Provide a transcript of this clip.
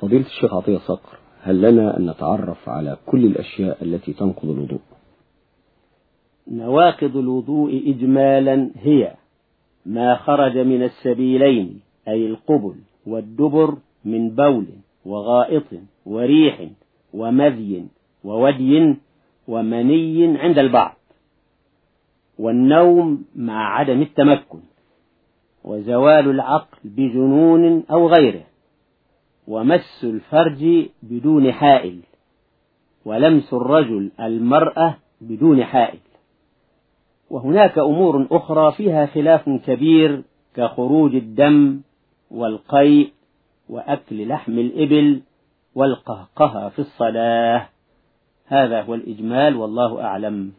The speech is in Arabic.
فضيلة الشيخ عطية صقر هل لنا أن نتعرف على كل الأشياء التي تنقض الوضوء؟ نواقض الوضوء إجمالا هي ما خرج من السبيلين أي القبل والدبر من بول وغائط وريح ومذي وودي ومني عند البعض. والنوم مع عدم التمكن وزوال العقل بجنون أو غيره. ومس الفرج بدون حائل ولمس الرجل المرأة بدون حائل. وهناك أمور أخرى فيها خلاف كبير كخروج الدم والقيء وأكل لحم الإبل والقهقه في الصلاة. هذا هو الإجمال والله أعلم.